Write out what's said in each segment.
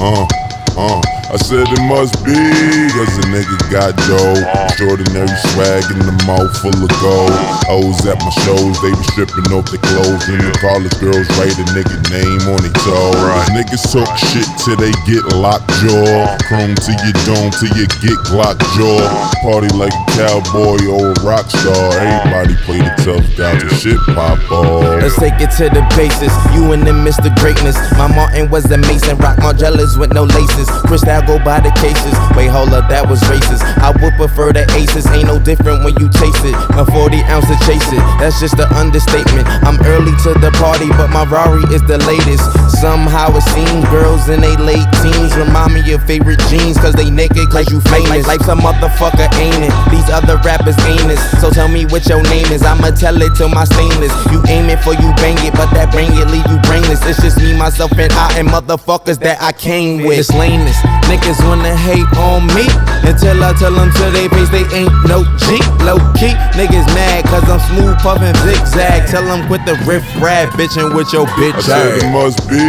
uh, uh. I said it must be, cause a nigga got dough. Extraordinary swag in the mouth full of gold. Hoes at my shows, they be stripping off their clothes. And the college girls write a nigga name on their toe. Right. Niggas talk shit till they get locked jaw. Chrome to your dome till you get Glock jaw. Party like a cowboy or a rock star. Everybody play the tough guy till shit pop off. Let's take it to the basis. You and them Mr. Greatness. My Martin was amazing. Mason. Rock Margielas with no laces. Cristal go by the cases. Wait, hold up, that was racist. I would prefer the aces. Ain't no different when you chase it. A 40 ounce to chase it. That's just an understatement. I'm early to the party, but my Rari is the latest. Somehow it seems girls in they late teens remind me of favorite jeans, cause they naked, cause you famous. Life's a motherfucker, ain't it? These other rappers ain't it. So tell me what your name is. I'ma tell it to my stainless. You aim it for you bang it, but that bang it leave you brainless. It's just me, myself, and I, and motherfuckers that I came with. It's lameness. Niggas wanna hate on me until I tell them to they face they ain't no G. Low key, niggas mad cause I'm smooth puffin' zigzag. Tell them quit the riff rap bitchin' with your bitch I said it must be,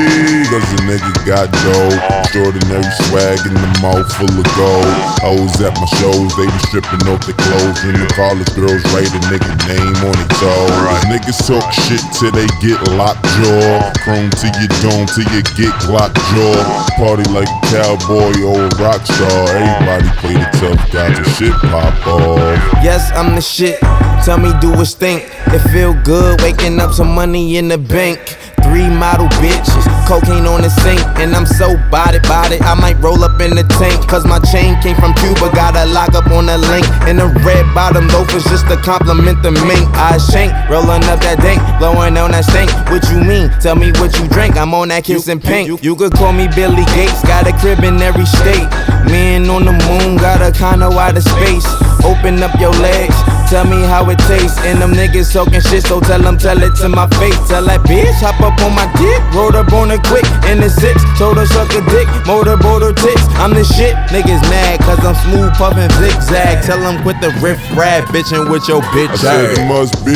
cause a nigga got dough. Extraordinary swag in the mouth full of gold. Hoes at my shows, they be stripping off their clothes. And the college girls write a nigga name on their toe. Niggas talk shit till they get locked jaw. Chrome to your dome till you get Glock jaw. Party like a cowboy or a rock star. Everybody play the tough guy till shit pop off. Yes, I'm the shit. Tell me, do a stink. It feel good waking up some money in the bank. Three model bitches, cocaine on the sink, and I'm so body body. I might roll up in the tank, cause my chain came from Cuba. Lock up on the link, and the red bottom loafers just to compliment the mink. I shank, rolling up that dank, blowing on that stank. What you mean? Tell me what you drink. I'm on that kiss and pink. You, you could call me Billy Gates, got a crib in every state. Man on the moon, got a out of space. Open up your legs. Tell me how it tastes, and them niggas talking shit, so tell them, tell it to my face. Tell that bitch, hop up on my dick, rolled up on it quick, in the six, told her suck a dick, motorboat her tits. I'm the shit, niggas mad, cause I'm smooth puffin' zigzag. Tell them quit the riff rap, bitchin' with your bitch I said ass. it must be,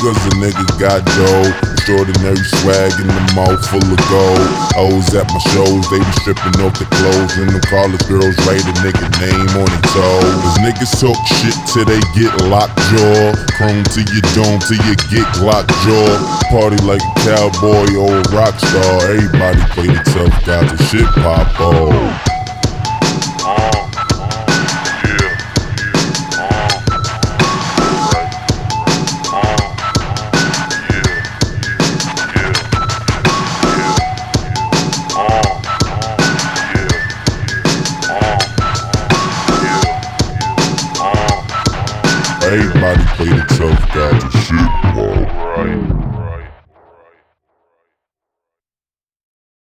cause the niggas got dough. Extraordinary swag in the mouth full of gold. Hoes at my shows, they be stripping off their clothes. And the college girls write a nigga name on their toe. Cause niggas talk shit till they get locked jaw. Chrome to your dome till you get locked jaw. Party like a cowboy or a rock star. Everybody play the tough guy till shit pop off. Everybody play the tough guy to shit, bro.